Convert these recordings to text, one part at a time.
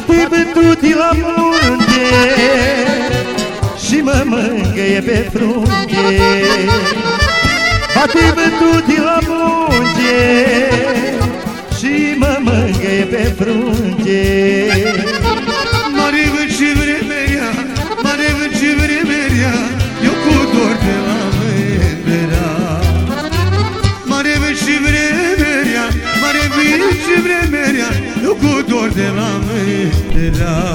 Bate vântul de la munte Și mă mângâie pe frunte. Bate vântul de la munte Și mă mângâie pe frunte. Mare vânt și vremeria, mare vânt și vremeria Eu cu dor de la mândrea. Mare vânt și vremeria, mare vânt și vremeria Eu cu dor de la mândrea तेरा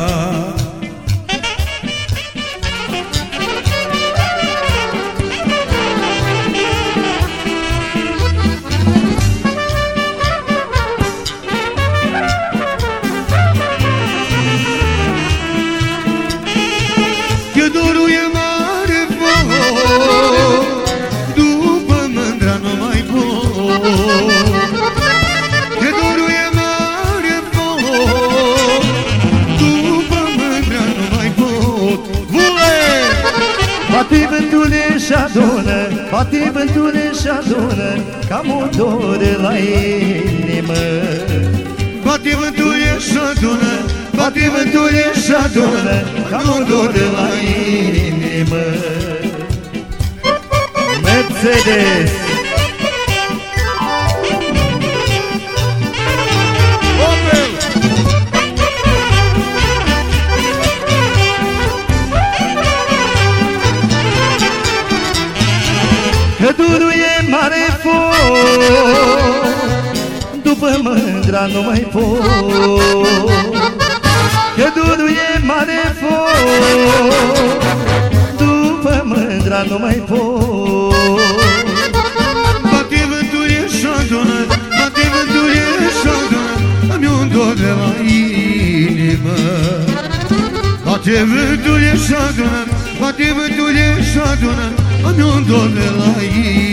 Bate vântule și adună Bate vântule și adună Cam o dor la inimă. Bate vântul e și adună Bate vântul e și adună Cam o dor la inimă. Mercedes mândra nu mai pot Că durul e mare foc După mândra nu mai pot Bate vântul e și adună Bate vântul e și adună Am un dor de la inimă Bate vântul e și adună Bate vântul e și adună Am un dor de la inimă